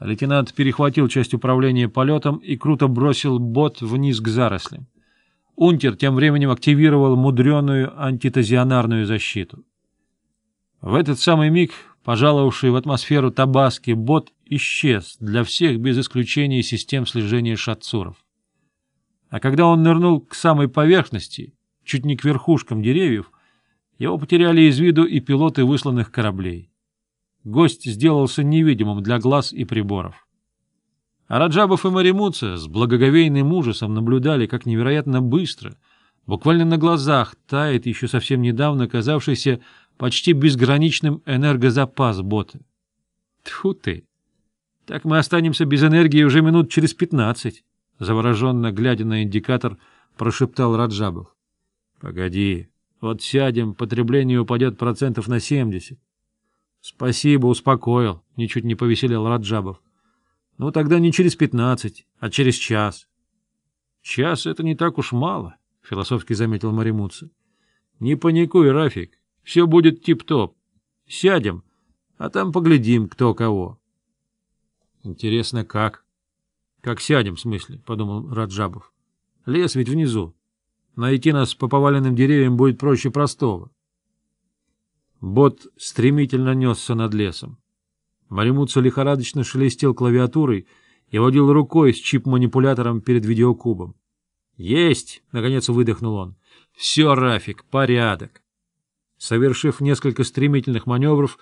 Лейтенант перехватил часть управления полетом и круто бросил бот вниз к зарослям. Унтер тем временем активировал мудреную антитазионарную защиту. В этот самый миг пожаловавший в атмосферу Табаски бот исчез для всех без исключения систем слежения шатцуров. А когда он нырнул к самой поверхности, чуть не к верхушкам деревьев, его потеряли из виду и пилоты высланных кораблей гость сделался невидимым для глаз и приборов. Раджабов и Маримуца с благоговейным ужасом наблюдали, как невероятно быстро, буквально на глазах, тает еще совсем недавно казавшийся почти безграничным энергозапас бота. Тьфу ты! Так мы останемся без энергии уже минут через пятнадцать, завороженно глядя на индикатор, прошептал Раджабов. — Погоди, вот сядем, потребление упадет процентов на семьдесят. «Спасибо, успокоил», — ничуть не повеселел Раджабов. «Ну тогда не через пятнадцать, а через час». «Час — это не так уж мало», — философски заметил Маримутса. «Не паникуй, Рафик, все будет тип-топ. Сядем, а там поглядим, кто кого». «Интересно, как?» «Как сядем, в смысле?» — подумал Раджабов. «Лес ведь внизу. Найти нас по поваленным деревьям будет проще простого. Бот стремительно несся над лесом. Маримутсо лихорадочно шелестел клавиатурой и водил рукой с чип-манипулятором перед видеокубом. «Есть!» — наконец выдохнул он. «Все, Рафик, порядок!» Совершив несколько стремительных маневров,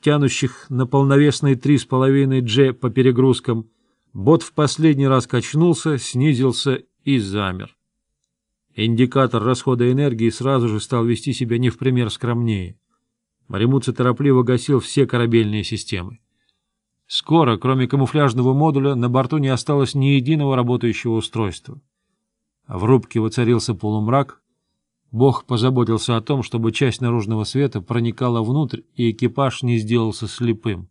тянущих на полновесные половиной G по перегрузкам, бот в последний раз качнулся, снизился и замер. Индикатор расхода энергии сразу же стал вести себя не в пример скромнее — Маримуца торопливо гасил все корабельные системы. Скоро, кроме камуфляжного модуля, на борту не осталось ни единого работающего устройства. В рубке воцарился полумрак. Бог позаботился о том, чтобы часть наружного света проникала внутрь, и экипаж не сделался слепым.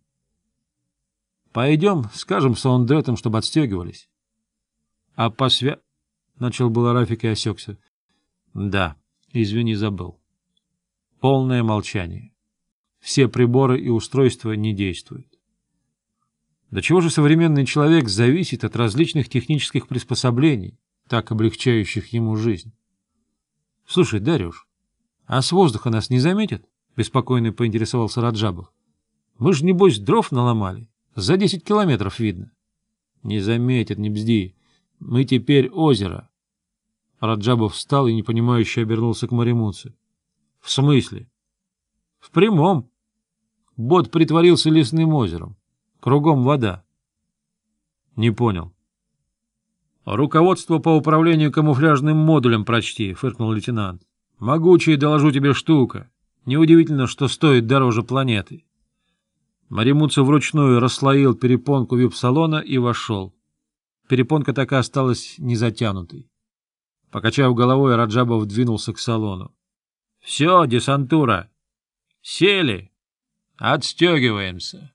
— Пойдем, скажем саундетам, чтобы отстегивались. — А посвя... — начал было Рафик и осекся. — Да, извини, забыл. Полное молчание все приборы и устройства не действуют. До чего же современный человек зависит от различных технических приспособлений, так облегчающих ему жизнь? — Слушай, Дарюш, а с воздуха нас не заметят? — беспокойно поинтересовался Раджабов. — Мы же, небось, дров наломали. За десять километров видно. — Не заметят, не бзди. Мы теперь озеро. Раджабов встал и непонимающе обернулся к Маримуце. — В смысле? — В прямом. Бот притворился лесным озером. Кругом вода. Не понял. «Руководство по управлению камуфляжным модулем прочти», — фыркнул лейтенант. «Могучая, доложу тебе, штука. Неудивительно, что стоит дороже планеты». Маримуца вручную расслоил перепонку вип-салона и вошел. Перепонка так и осталась незатянутой. Покачав головой, Раджабов двинулся к салону. — Все, десантура! Сели! — Отстегиваемся.